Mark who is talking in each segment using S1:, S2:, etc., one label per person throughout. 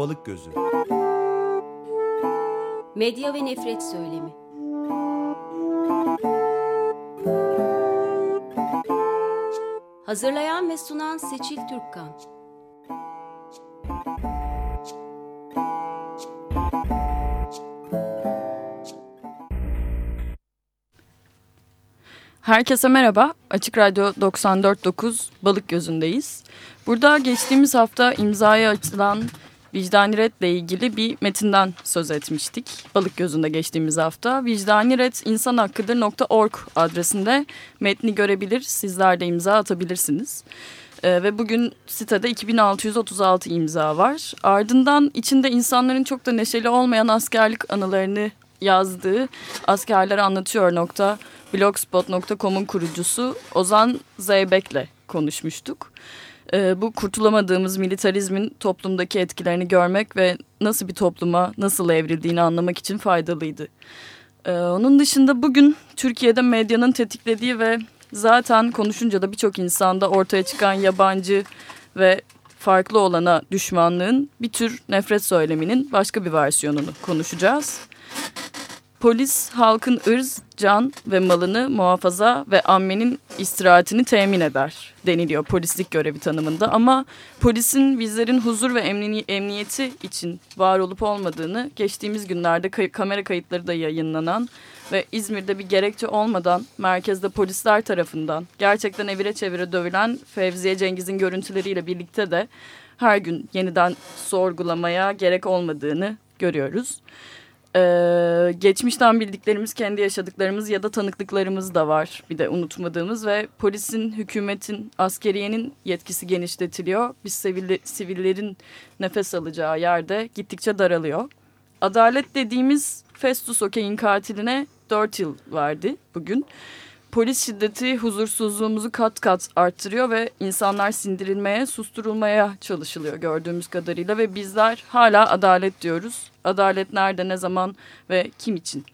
S1: Balık Gözü
S2: Medya ve nefret söylemi Hazırlayan ve sunan Seçil Türkkan
S3: Herkese merhaba. Açık Radyo 94.9 Balık Gözü'ndeyiz. Burada geçtiğimiz hafta imzaya açılan vicdani redle ilgili bir metinden söz etmiştik. Balık Gözü'nde geçtiğimiz hafta. Vicdanired insanhakkıdır.org adresinde metni görebilir, sizler de imza atabilirsiniz. Ee, ve bugün sitede 2636 imza var. Ardından içinde insanların çok da neşeli olmayan askerlik anılarını yazdığı askerler anlatıyor nokta blogspot.com'un kurucusu Ozan Zeybek'le konuşmuştuk. Ee, bu kurtulamadığımız militarizmin toplumdaki etkilerini görmek ve nasıl bir topluma nasıl evrildiğini anlamak için faydalıydı. Ee, onun dışında bugün Türkiye'de medyanın tetiklediği ve zaten konuşunca da birçok insanda ortaya çıkan yabancı ve farklı olana düşmanlığın bir tür nefret söyleminin başka bir versiyonunu konuşacağız. Polis halkın ırz, can ve malını muhafaza ve ammenin istirahatini temin eder deniliyor polislik görevi tanımında. Ama polisin bizlerin huzur ve emniyeti için var olup olmadığını geçtiğimiz günlerde kay kamera kayıtları da yayınlanan ve İzmir'de bir gerekçe olmadan merkezde polisler tarafından gerçekten evire çevire dövülen Fevziye Cengiz'in görüntüleriyle birlikte de her gün yeniden sorgulamaya gerek olmadığını görüyoruz. Ee, geçmişten bildiklerimiz, kendi yaşadıklarımız ya da tanıklıklarımız da var bir de unutmadığımız ve polisin, hükümetin, askeriyenin yetkisi genişletiliyor. Biz sivil, sivillerin nefes alacağı yerde gittikçe daralıyor. Adalet dediğimiz Festus Okey'in katiline 4 yıl verdi bugün polis şiddeti huzursuzluğumuzu kat kat arttırıyor ve insanlar sindirilmeye, susturulmaya çalışılıyor gördüğümüz kadarıyla ve bizler hala adalet diyoruz. Adalet nerede, ne zaman ve kim için?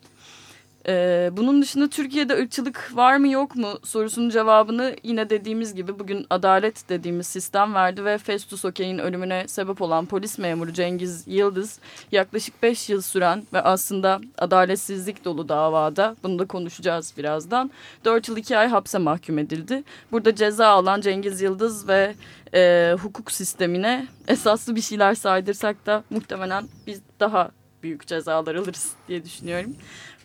S3: Ee, bunun dışında Türkiye'de ırkçılık var mı yok mu sorusunun cevabını yine dediğimiz gibi bugün adalet dediğimiz sistem verdi ve Festus Okey'in ölümüne sebep olan polis memuru Cengiz Yıldız yaklaşık 5 yıl süren ve aslında adaletsizlik dolu davada bunu da konuşacağız birazdan 4 yıl 2 ay hapse mahkum edildi. Burada ceza alan Cengiz Yıldız ve e, hukuk sistemine esaslı bir şeyler saydırsak da muhtemelen biz daha büyük cezalar alırız diye düşünüyorum.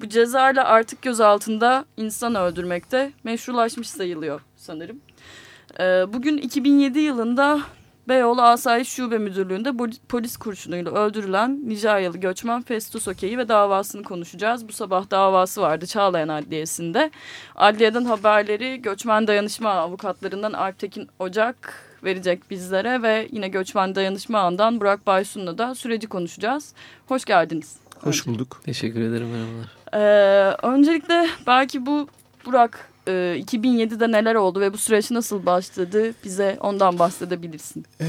S3: Bu cezayla artık gözaltında insan öldürmekte meşrulaşmış sayılıyor sanırım. Ee, bugün 2007 yılında Beyoğlu Asayiş Şube Müdürlüğü'nde polis kurşunuyla öldürülen Nijeryalı göçmen Festus Okey'i ve davasını konuşacağız. Bu sabah davası vardı Çağlayan Adliyesi'nde. Adliyeden haberleri göçmen dayanışma avukatlarından Alptekin Ocak verecek bizlere ve yine göçmen dayanışma ağından Burak Baysun'la da süreci konuşacağız. Hoş geldiniz.
S4: Hoş bulduk.
S5: Teşekkür ederim merhabalar.
S3: Ee, öncelikle belki bu Burak e, 2007'de neler oldu ve bu süreç nasıl başladı bize ondan bahsedebilirsin.
S4: Ee,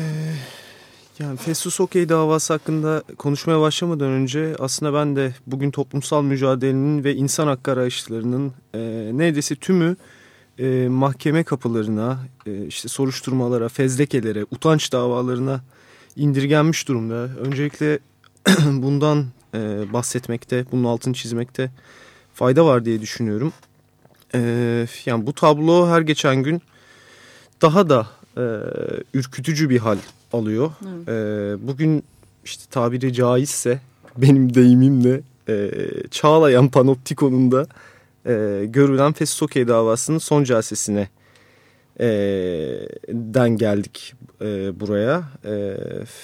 S4: yani Festus Okey davası hakkında konuşmaya başlamadan önce aslında ben de bugün toplumsal mücadelenin ve insan hakkı arayışlarının e, neredeyse tümü e, mahkeme kapılarına, e, işte soruşturmalara, fezlekelere, utanç davalarına indirgenmiş durumda. Öncelikle bundan e, bahsetmekte, bunun altını çizmekte fayda var diye düşünüyorum. E, yani bu tablo her geçen gün daha da e, ürkütücü bir hal alıyor. E, bugün işte tabiri caizse benim deyimimle e, Çağlayan Panoptikon'un da e, görülen Fesokey davasının son celsesine e, den geldik e, buraya. E,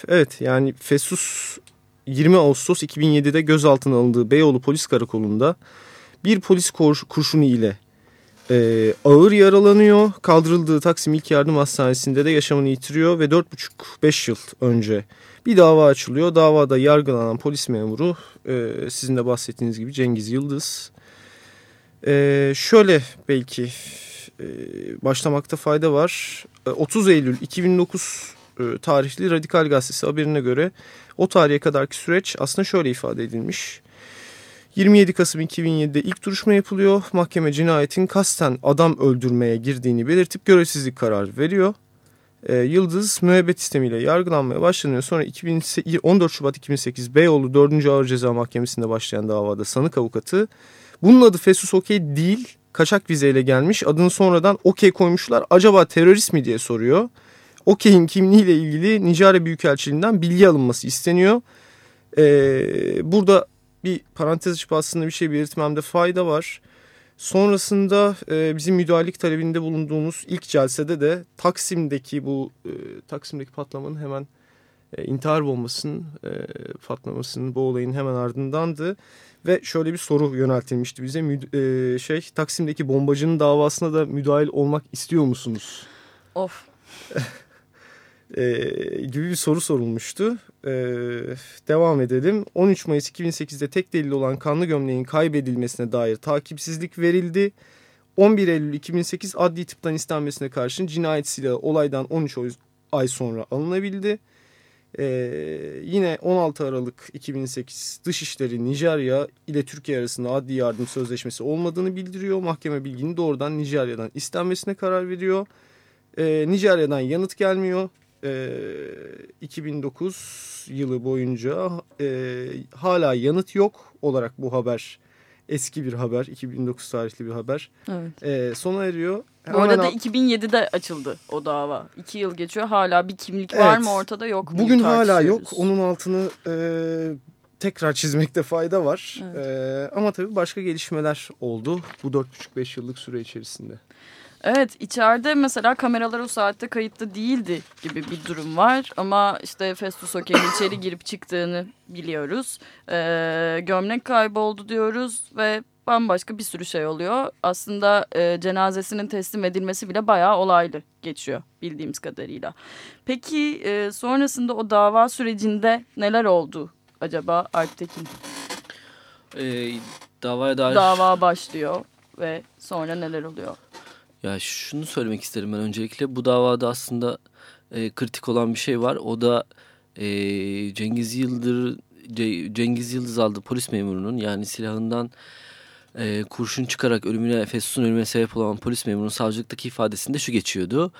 S4: evet yani Fesus 20 Ağustos 2007'de gözaltına alındığı Beyoğlu Polis Karakolu'nda bir polis kur, kurşunu ile e, ağır yaralanıyor. Kaldırıldığı Taksim İlk Yardım Hastanesi'nde de yaşamını yitiriyor ve 4,5-5 yıl önce bir dava açılıyor. Davada yargılanan polis memuru e, sizin de bahsettiğiniz gibi Cengiz Yıldız. E, şöyle belki e, başlamakta fayda var. E, 30 Eylül 2009 e, tarihli Radikal Gazetesi haberine göre o tarihe kadarki süreç aslında şöyle ifade edilmiş. 27 Kasım 2007'de ilk duruşma yapılıyor. Mahkeme cinayetin kasten adam öldürmeye girdiğini belirtip görevsizlik kararı veriyor. e, Yıldız müebbet istemiyle yargılanmaya başlanıyor. Sonra 14 Şubat 2008 Beyoğlu 4. Ağır Ceza Mahkemesi'nde başlayan davada sanık avukatı bunun adı Fesus Okey değil kaçak vizeyle gelmiş adını sonradan Okey koymuşlar acaba terörist mi diye soruyor. Okey'in kimliğiyle ilgili Nijerya Büyükelçiliğinden bilgi alınması isteniyor. Ee, burada bir parantez açıp aslında bir şey belirtmemde fayda var. Sonrasında e, bizim müdahalelik talebinde bulunduğumuz ilk celsede de Taksim'deki bu e, Taksim'deki patlamanın hemen e, intihar bombasının e, patlamasının bu olayın hemen ardındandı. Ve şöyle bir soru yöneltilmişti bize. E, şey Taksim'deki bombacının davasına da müdahil olmak istiyor musunuz?
S3: Of.
S4: e, gibi bir soru sorulmuştu. E, devam edelim. 13 Mayıs 2008'de tek delil olan kanlı gömleğin kaybedilmesine dair takipsizlik verildi. 11 Eylül 2008 adli tıptan istenmesine karşın cinayet silahı olaydan 13 ay sonra alınabildi. Ee, yine 16 Aralık 2008 Dışişleri Nijerya ile Türkiye arasında adli yardım sözleşmesi olmadığını bildiriyor. Mahkeme bilginin doğrudan Nijerya'dan istenmesine karar veriyor. Ee, Nijerya'dan yanıt gelmiyor. Ee, 2009 yılı boyunca e, hala yanıt yok olarak bu haber eski bir haber 2009 tarihli bir haber
S3: evet.
S4: e, sona eriyor.
S3: Bu arada da 2007'de açıldı o dava. İki yıl geçiyor hala bir kimlik evet. var mı ortada yok mu?
S4: Bugün hala yok. Onun altını e, tekrar çizmekte fayda var. Evet. E, ama tabii başka gelişmeler oldu bu 4,5-5 yıllık süre içerisinde.
S3: Evet içeride mesela kameralar o saatte kayıtlı değildi gibi bir durum var. Ama işte Festus Okey'in içeri girip çıktığını biliyoruz. Ee, gömlek kayboldu diyoruz ve bambaşka bir sürü şey oluyor. Aslında e, cenazesinin teslim edilmesi bile bayağı olaylı geçiyor bildiğimiz kadarıyla. Peki e, sonrasında o dava sürecinde neler oldu acaba Alp Tekin?
S1: Ee, davaya dair...
S3: Dava başlıyor ve sonra neler oluyor?
S1: Ya şunu söylemek isterim ben öncelikle. Bu davada aslında e, kritik olan bir şey var. O da e, Cengiz Yıldır Cengiz Yıldız aldı polis memurunun yani silahından e, kurşun çıkarak ölümüne Festus'un ölümüne sebep olan polis memurunun savcılıktaki ifadesinde şu geçiyordu.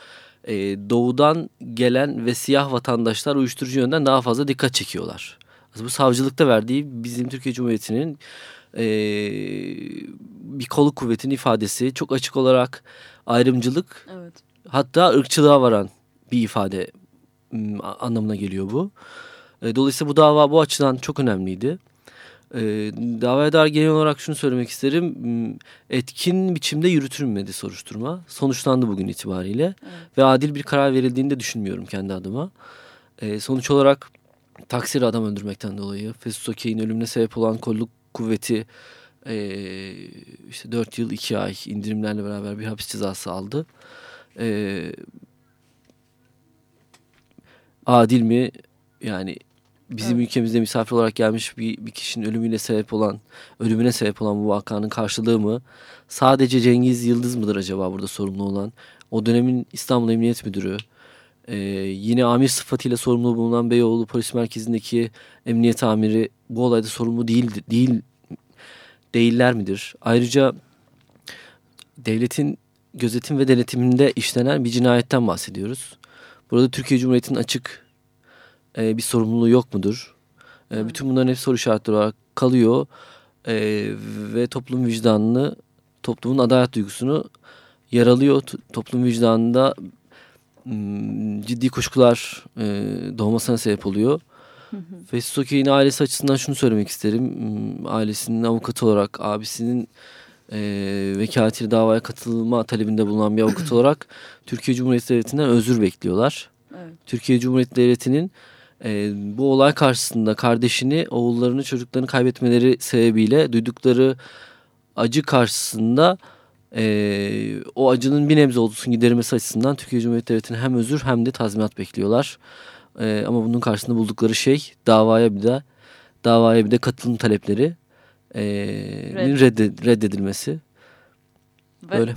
S1: E, doğudan gelen ve siyah vatandaşlar uyuşturucu yönden daha fazla dikkat çekiyorlar. Bu savcılıkta verdiği bizim Türkiye Cumhuriyeti'nin e, bir kolu kuvvetin ifadesi çok açık olarak ayrımcılık
S3: evet.
S1: hatta ırkçılığa varan bir ifade anlamına geliyor bu. E, dolayısıyla bu dava bu açıdan çok önemliydi. E, davaya dair genel olarak şunu söylemek isterim. Etkin biçimde yürütülmedi soruşturma. Sonuçlandı bugün itibariyle. Evet. Ve adil bir karar verildiğini de düşünmüyorum kendi adıma. E, sonuç olarak taksir adam öldürmekten dolayı Fesut Okey'in ölümüne sebep olan kolluk kuvveti e, işte 4 yıl 2 ay indirimlerle beraber bir hapis cezası aldı. E, adil mi? Yani bizim evet. ülkemizde misafir olarak gelmiş bir, bir kişinin ölümüne sebep olan, ölümüne sebep olan bu vakanın karşılığı mı? Sadece Cengiz Yıldız mıdır acaba burada sorumlu olan? O dönemin İstanbul Emniyet Müdürü, ee, yine amir sıfatıyla sorumlu bulunan Beyoğlu Polis Merkezi'ndeki emniyet amiri bu olayda sorumlu değil, değil değiller midir? Ayrıca devletin gözetim ve denetiminde işlenen bir cinayetten bahsediyoruz. Burada Türkiye Cumhuriyeti'nin açık e, bir sorumluluğu yok mudur? E, bütün bunların hep soru işaretleri olarak kalıyor e, ve toplum vicdanını, toplumun adalet duygusunu yaralıyor. T toplum vicdanında ciddi kuşkular e, doğmasına sebep oluyor. Festoki'nin ailesi açısından şunu söylemek isterim. Ailesinin avukatı olarak abisinin e, vekaletiyle davaya katılma talebinde bulunan bir avukat olarak Türkiye Cumhuriyeti Devleti'nden özür bekliyorlar. Evet. Türkiye Cumhuriyeti Devleti'nin e, bu olay karşısında kardeşini, oğullarını, çocuklarını kaybetmeleri sebebiyle duydukları acı karşısında e, o acının bir nebze olsun giderilmesi açısından Türkiye Cumhuriyeti Devleti'nin hem özür hem de tazminat bekliyorlar. E, ama bunun karşısında buldukları şey davaya bir de davaya bir de katılım talepleri e, Reddet. reddedilmesi. Ve, Böyle.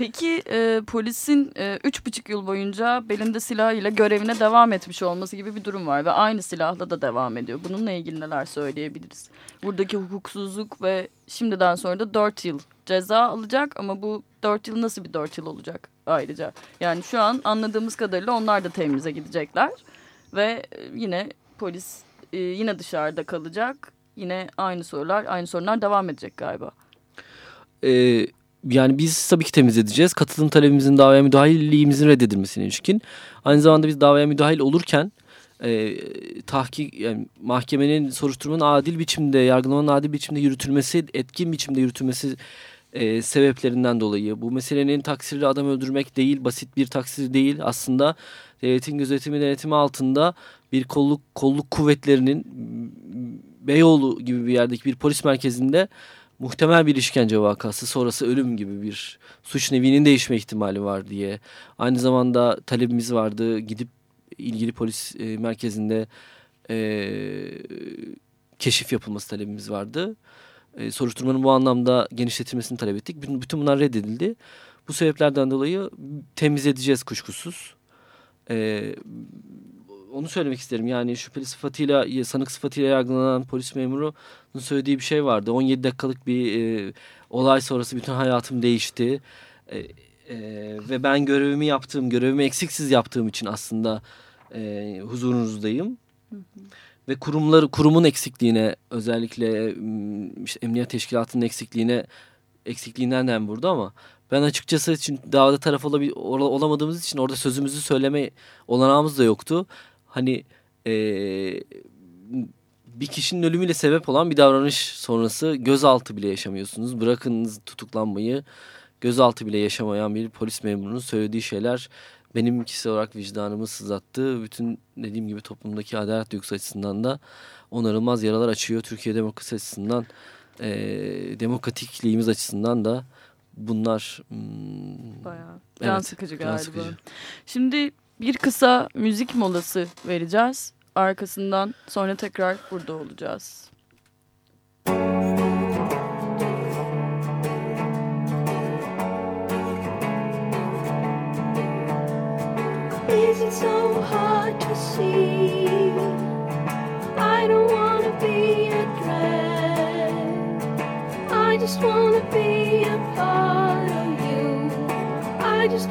S3: Peki e, polisin e, üç buçuk yıl boyunca belinde silah ile görevine devam etmiş olması gibi bir durum var ve aynı silahla da devam ediyor. Bununla ilgili neler söyleyebiliriz? Buradaki hukuksuzluk ve şimdiden sonra da dört yıl ceza alacak ama bu dört yıl nasıl bir dört yıl olacak
S6: ayrıca. Yani şu an anladığımız kadarıyla onlar da temize gidecekler. Ve e, yine polis e, yine dışarıda kalacak. Yine aynı sorular, aynı sorunlar devam edecek galiba.
S1: Ee, yani biz tabii ki temiz edeceğiz. Katılım talebimizin davaya müdahilliğimizin reddedilmesine ilişkin. Aynı zamanda biz davaya müdahil olurken e, tahkik yani mahkemenin soruşturmanın adil biçimde, yargılamanın adil biçimde yürütülmesi, etkin biçimde yürütülmesi e, sebeplerinden dolayı. Bu meselenin taksirli adam öldürmek değil, basit bir taksir değil. Aslında devletin gözetimi denetimi altında bir kolluk kolluk kuvvetlerinin Beyoğlu gibi bir yerdeki bir polis merkezinde muhtemel bir işkence vakası sonrası ölüm gibi bir suç nevinin değişme ihtimali var diye. Aynı zamanda talebimiz vardı gidip ilgili polis e, merkezinde e, keşif yapılması talebimiz vardı. E, soruşturmanın bu anlamda genişletilmesini talep ettik. Bütün, bütün bunlar reddedildi. Bu sebeplerden dolayı temiz edeceğiz kuşkusuz. E, onu söylemek isterim. Yani şüpheli sıfatıyla, sanık sıfatıyla yargılanan polis memurunun söylediği bir şey vardı. 17 dakikalık bir e, olay sonrası bütün hayatım değişti. E, e, ve ben görevimi yaptığım, görevimi eksiksiz yaptığım için aslında e, huzurunuzdayım. Hı hı. Ve kurumları, kurumun eksikliğine özellikle işte emniyet teşkilatının eksikliğine eksikliğinden de burada ama ben açıkçası için davada taraf olabil, olamadığımız için orada sözümüzü söyleme olanağımız da yoktu hani e, bir kişinin ölümüyle sebep olan bir davranış sonrası gözaltı bile yaşamıyorsunuz. Bırakınız tutuklanmayı gözaltı bile yaşamayan bir polis memurunun söylediği şeyler benim kişisel olarak vicdanımı sızlattı. Bütün dediğim gibi toplumdaki adalet duygusu açısından da onarılmaz yaralar açıyor. Türkiye demokrasi açısından e, demokratikliğimiz açısından da bunlar
S6: hmm, bayağı can evet, sıkıcı galiba. Can sıkıcı. Şimdi bir kısa müzik molası vereceğiz. Arkasından sonra tekrar burada olacağız. Is it so hard to see? I don't wanna be a drag. I just wanna be a part of you. I just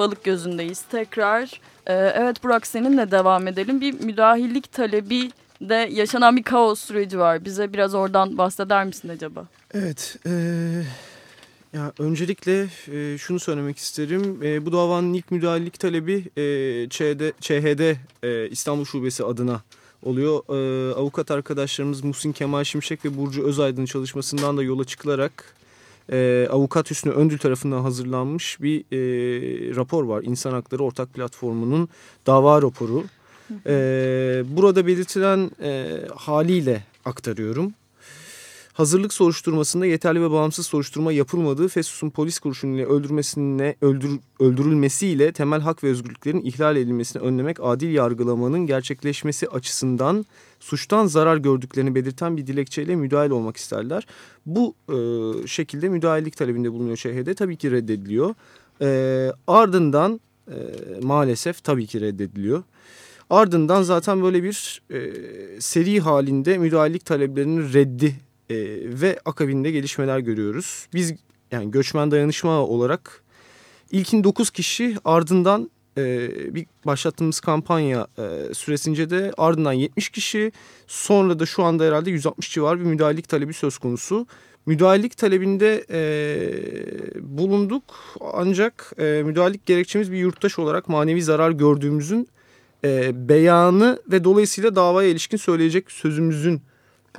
S6: Balık Gözü'ndeyiz tekrar. Ee, evet Burak seninle devam edelim. Bir müdahillik talebi de yaşanan bir kaos süreci var. Bize biraz oradan bahseder misin acaba?
S4: Evet, e, ya öncelikle e, şunu söylemek isterim. E, bu davanın ilk müdahillik talebi e, ÇHD, ÇHD e, İstanbul Şubesi adına oluyor. E, avukat arkadaşlarımız Musin Kemal Şimşek ve Burcu Özaydın çalışmasından da yola çıkılarak e, Avukat Hüsnü Öndül tarafından hazırlanmış bir e, rapor var. İnsan Hakları Ortak Platformu'nun dava raporu. E, burada belirtilen e, haliyle aktarıyorum. Hazırlık soruşturmasında yeterli ve bağımsız soruşturma yapılmadığı Fessus'un polis kurşunuyla öldürmesine öldür, öldürülmesiyle temel hak ve özgürlüklerin ihlal edilmesini önlemek adil yargılamanın gerçekleşmesi açısından suçtan zarar gördüklerini belirten bir dilekçeyle müdahil olmak isterler. Bu e, şekilde müdahillik talebinde bulunuyor ŞHD tabii ki reddediliyor. E, ardından e, maalesef tabii ki reddediliyor. Ardından zaten böyle bir e, seri halinde müdahillik taleplerinin reddi e, ve akabinde gelişmeler görüyoruz. Biz yani göçmen dayanışma olarak ilkin 9 kişi ardından e, bir başlattığımız kampanya e, süresince de ardından 70 kişi sonra da şu anda herhalde 160 civar bir müdahalelik talebi söz konusu. Müdahalelik talebinde e, bulunduk ancak e, müdahalelik gerekçemiz bir yurttaş olarak manevi zarar gördüğümüzün e, beyanı ve dolayısıyla davaya ilişkin söyleyecek sözümüzün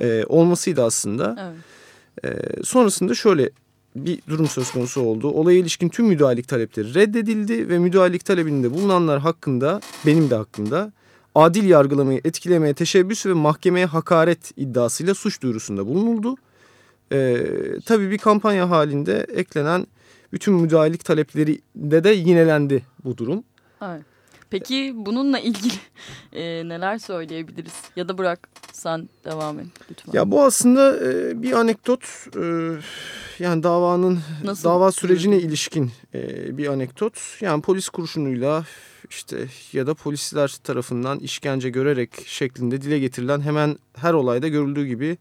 S4: e, olmasıydı aslında. Evet. E, sonrasında şöyle bir durum söz konusu oldu. Olaya ilişkin tüm müdahalelik talepleri reddedildi ve müdahalelik talebinde bulunanlar hakkında, benim de hakkında adil yargılamayı etkilemeye teşebbüs ve mahkemeye hakaret iddiasıyla suç duyurusunda bulunuldu. Ee, tabii bir kampanya halinde eklenen bütün müdahalelik taleplerinde de yinelendi bu durum.
S3: Evet. Peki bununla ilgili e, neler söyleyebiliriz? Ya da bırak sen devam et lütfen.
S4: Ya bu aslında e, bir anekdot. E, yani davanın Nasıl? dava sürecine ilişkin e, bir anekdot. Yani polis kurşunuyla işte ya da polisler tarafından işkence görerek şeklinde dile getirilen hemen her olayda görüldüğü gibi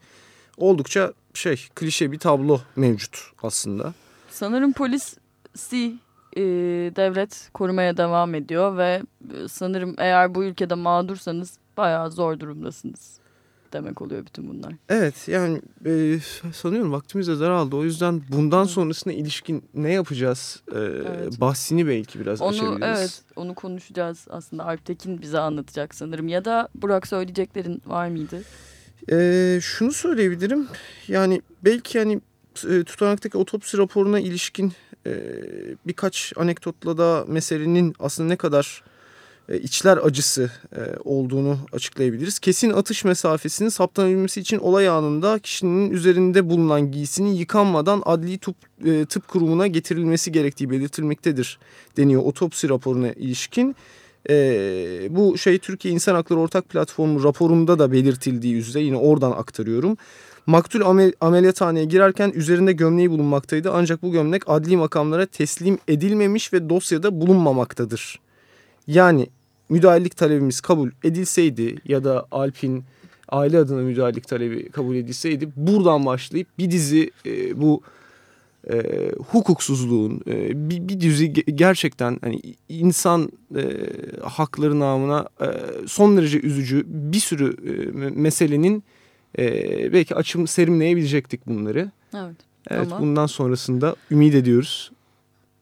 S4: oldukça şey klişe bir tablo mevcut aslında.
S3: Sanırım polis si e, devlet korumaya devam ediyor ve e, sanırım eğer bu ülkede mağdursanız bayağı zor durumdasınız demek oluyor bütün bunlar.
S4: Evet yani e, sanıyorum vaktimiz de daraldı. O yüzden bundan evet. sonrasına ilişkin ne yapacağız e, evet. bahsini belki biraz
S3: onu,
S4: açabiliriz.
S3: Evet onu konuşacağız aslında. Alptekin bize anlatacak sanırım. Ya da Burak söyleyeceklerin var mıydı?
S4: E, şunu söyleyebilirim. Yani belki hani e, tutanaktaki otopsi raporuna ilişkin birkaç anekdotla da meselenin aslında ne kadar e, içler acısı e, olduğunu açıklayabiliriz. Kesin atış mesafesinin saptanabilmesi için olay anında kişinin üzerinde bulunan giysinin yıkanmadan adli tıp, e, tıp kurumuna getirilmesi gerektiği belirtilmektedir deniyor otopsi raporuna ilişkin. E, bu şey Türkiye İnsan Hakları Ortak Platformu raporunda da belirtildiği üzere yine oradan aktarıyorum. Maktul amel ameliyathaneye girerken üzerinde gömleği bulunmaktaydı ancak bu gömlek adli makamlara teslim edilmemiş ve dosyada bulunmamaktadır. Yani müdahalelik talebimiz kabul edilseydi ya da Alp'in aile adına müdahalelik talebi kabul edilseydi buradan başlayıp bir dizi e, bu e, hukuksuzluğun e, bir, bir dizi gerçekten hani insan e, hakları namına e, son derece üzücü bir sürü e, meselenin e, belki açım serimleyebilecektik bunları.
S3: Evet.
S4: Evet tamam. bundan sonrasında ümit ediyoruz.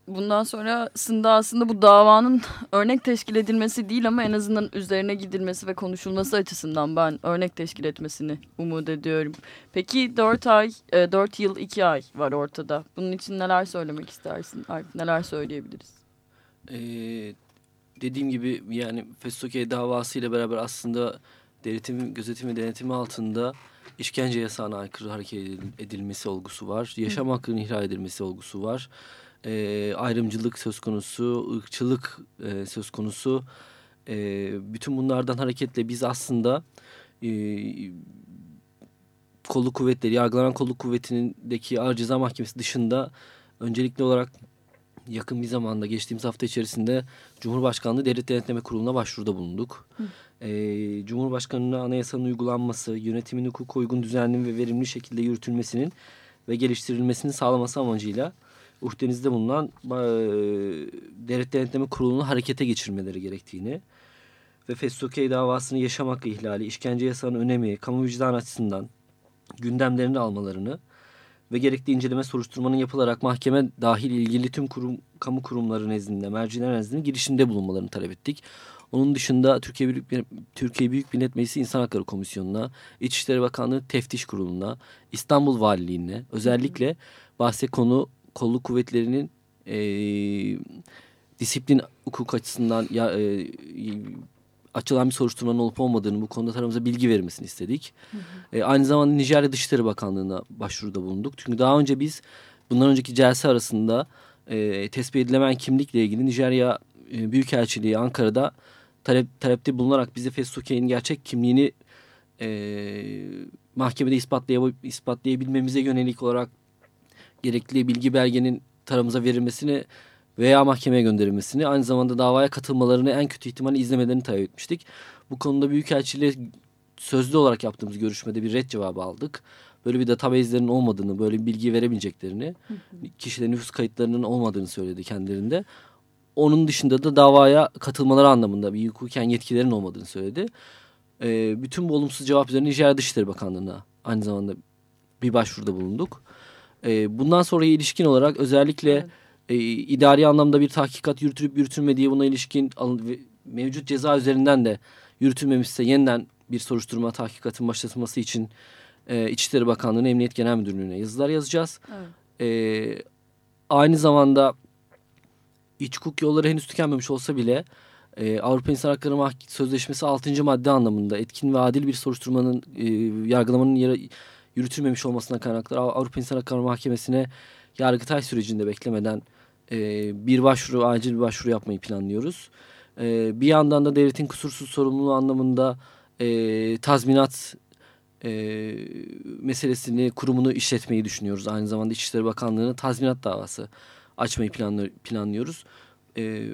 S3: Bundan sonrasında aslında bu davanın örnek teşkil edilmesi değil ama en azından üzerine gidilmesi ve konuşulması açısından ben örnek teşkil etmesini umut ediyorum. Peki 4 ay, 4 e, yıl 2 ay var ortada. Bunun için neler söylemek istersin? Neler söyleyebiliriz?
S1: Ee, dediğim gibi yani Festoke davası ile beraber aslında devletin gözetimi denetimi altında işkence yasağına aykırı hareket edilmesi olgusu var. Yaşam Hı. hakkının ihlal edilmesi olgusu var. E, ayrımcılık söz konusu, ırkçılık e, söz konusu. E, bütün bunlardan hareketle biz aslında e, kolluk kuvvetleri, yargılanan kolluk kuvvetindeki Ağır Ceza Mahkemesi dışında öncelikli olarak yakın bir zamanda geçtiğimiz hafta içerisinde Cumhurbaşkanlığı Devlet Denetleme Kurulu'na başvuruda bulunduk. Hı e, Cumhurbaşkanı'na anayasanın uygulanması, yönetimin hukuka uygun düzenli ve verimli şekilde yürütülmesinin ve geliştirilmesini sağlaması amacıyla uhdenizde bulunan e, Devlet Denetleme Kurulu'nu harekete geçirmeleri gerektiğini ve Festokey davasını yaşam hakkı ihlali, işkence yasağının önemi, kamu vicdan açısından gündemlerini almalarını ve gerekli inceleme soruşturmanın yapılarak mahkeme dahil ilgili tüm kurum, kamu kurumları nezdinde, merciler nezdinde girişimde bulunmalarını talep ettik. Onun dışında Türkiye Büyük, Türkiye Büyük Millet Meclisi İnsan Hakları Komisyonu'na, İçişleri Bakanlığı Teftiş Kurulu'na, İstanbul Valiliğine özellikle bahse konu kolluk kuvvetlerinin e, disiplin hukuk açısından ya, e, açılan bir soruşturmanın olup olmadığını bu konuda tarafımıza bilgi vermesini istedik. Hı hı. E, aynı zamanda Nijerya Dışişleri Bakanlığı'na başvuruda bulunduk. Çünkü daha önce biz bundan önceki celse arasında e, tespit edilemeyen kimlikle ilgili Nijerya e, Büyükelçiliği Ankara'da talep, talepte bulunarak bize Fesuke'nin gerçek kimliğini e, mahkemede ispatlay ispatlayabilmemize yönelik olarak gerekli bilgi belgenin tarafımıza verilmesini veya mahkemeye gönderilmesini aynı zamanda davaya katılmalarını en kötü ihtimalle izlemelerini talep etmiştik. Bu konuda Büyükelçiliğe sözlü olarak yaptığımız görüşmede bir red cevabı aldık. Böyle bir database'lerin olmadığını, böyle bir bilgi verebileceklerini, kişilerin nüfus kayıtlarının olmadığını söyledi kendilerinde. Onun dışında da davaya katılmaları anlamında bir hukuken yetkilerin olmadığını söyledi. E, bütün bu olumsuz cevap üzerine Nijerya Dışişleri Bakanlığı'na aynı zamanda bir başvuruda bulunduk. E, bundan sonra ilişkin olarak özellikle evet. E, idari anlamda bir tahkikat yürütülüp yürütülmediği buna ilişkin mevcut ceza üzerinden de yürütülmemişse yeniden bir soruşturma tahkikatın başlatılması için e, İçişleri Bakanlığı'nın Emniyet Genel Müdürlüğü'ne yazılar yazacağız. Evet. E, aynı zamanda iç hukuk yolları henüz tükenmemiş olsa bile e, Avrupa İnsan Hakları Mah Sözleşmesi 6. madde anlamında etkin ve adil bir soruşturmanın e, yargılamanın yere, yürütülmemiş olmasına kaynaklı Avrupa İnsan Hakları Mahkemesi'ne yargıtay sürecinde beklemeden e, bir başvuru, acil bir başvuru yapmayı planlıyoruz. E, bir yandan da devletin kusursuz sorumluluğu anlamında e, tazminat e, meselesini, kurumunu işletmeyi düşünüyoruz. Aynı zamanda İçişleri Bakanlığı'nın tazminat davası açmayı planlıyoruz. E,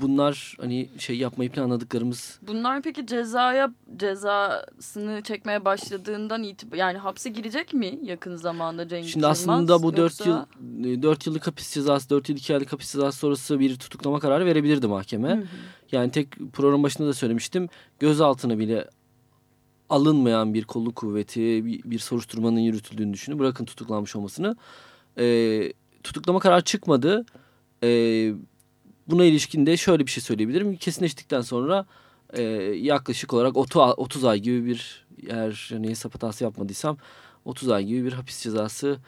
S1: bunlar hani şey yapmayı planladıklarımız.
S3: Bunlar peki cezaya cezasını çekmeye başladığından itibaren yani hapse girecek mi yakın zamanda Cengiz
S1: Şimdi
S3: Yılmaz?
S1: aslında bu Yoksa... 4 yıl 4 yıllık hapis cezası 4 yıl 2 aylık hapis cezası sonrası bir tutuklama kararı verebilirdi mahkeme. Hı hı. Yani tek program başında da söylemiştim. Gözaltına bile alınmayan bir kolluk kuvveti bir, bir soruşturmanın yürütüldüğünü düşünün. Bırakın tutuklanmış olmasını. E, tutuklama kararı çıkmadı. E, buna ilişkin de şöyle bir şey söyleyebilirim. Kesinleştikten sonra e, yaklaşık olarak 30, 30 ay gibi bir eğer yani hesap hatası yapmadıysam 30 ay gibi bir hapis cezası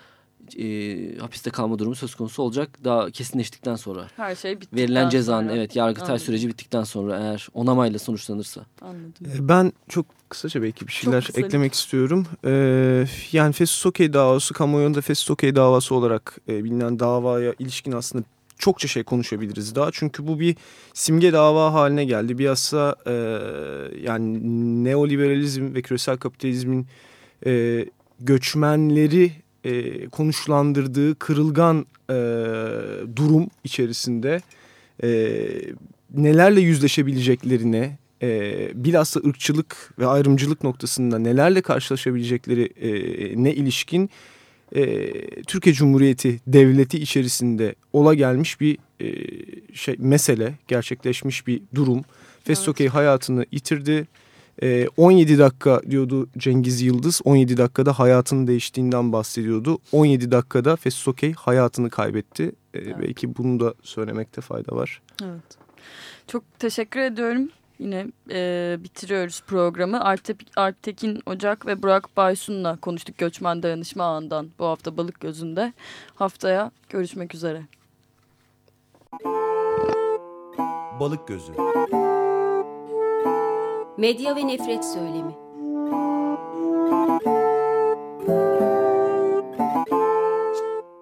S1: e, hapiste kalma durumu söz konusu olacak. Daha kesinleştikten sonra.
S3: Her şey bittikten
S1: Verilen cezanın sonra. evet yargıtay Anladım. süreci bittikten sonra eğer onamayla sonuçlanırsa.
S4: Anladım. E, ben çok kısaca belki bir şeyler eklemek istiyorum. Ee, yani Festus Okey davası kamuoyunda Festus Okey davası olarak e, bilinen davaya ilişkin aslında çokça şey konuşabiliriz daha. Çünkü bu bir simge dava haline geldi. Bilhassa e, yani neoliberalizm ve küresel kapitalizmin e, göçmenleri e, konuşlandırdığı kırılgan e, durum içerisinde e, nelerle yüzleşebileceklerine e, bilhassa ırkçılık ve ayrımcılık noktasında nelerle karşılaşabilecekleri e, ne ilişkin e, Türkiye Cumhuriyeti devleti içerisinde ola gelmiş bir e, şey mesele, gerçekleşmiş bir durum. Festokey evet. hayatını yitirdi. E, 17 dakika diyordu Cengiz Yıldız. 17 dakikada hayatının değiştiğinden bahsediyordu. 17 dakikada Festokey hayatını kaybetti. E, evet. Belki bunu da söylemekte fayda var.
S3: Evet. Çok teşekkür ediyorum yine e, bitiriyoruz programı. Arte, Artekin Ocak ve Burak Baysun'la konuştuk göçmen dayanışma ağından bu hafta Balık Gözü'nde. Haftaya görüşmek üzere.
S5: Balık Gözü
S2: Medya ve nefret söylemi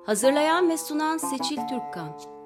S2: Hazırlayan ve sunan Seçil Türkkan